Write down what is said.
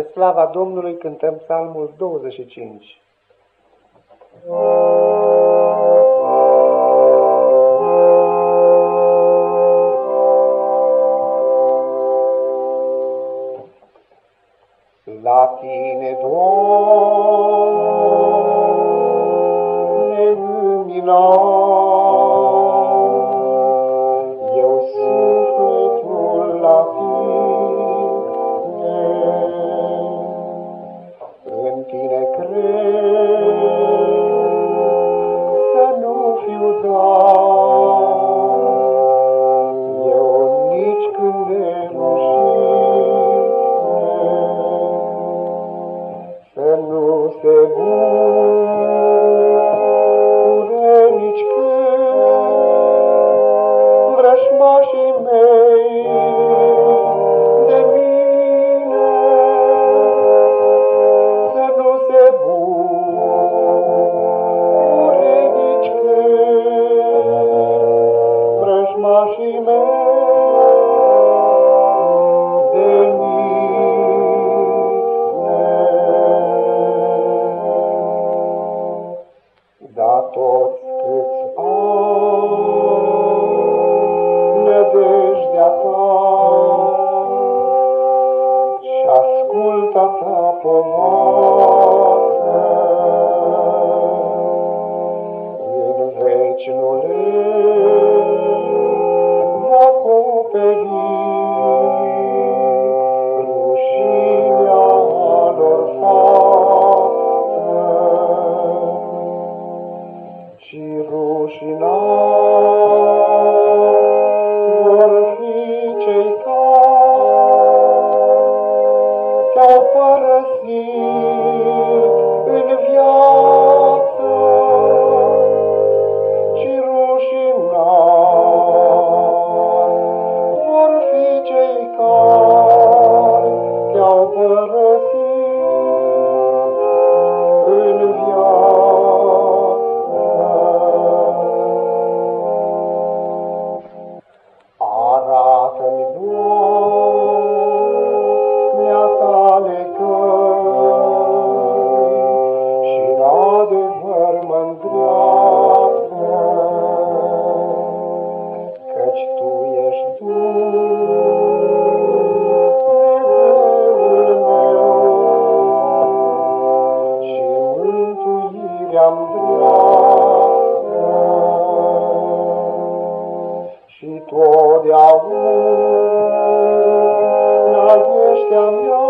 spre slava Domnului cântăm psalmul 25. La tine, Doamne, Papo. totdeauna ești a mea.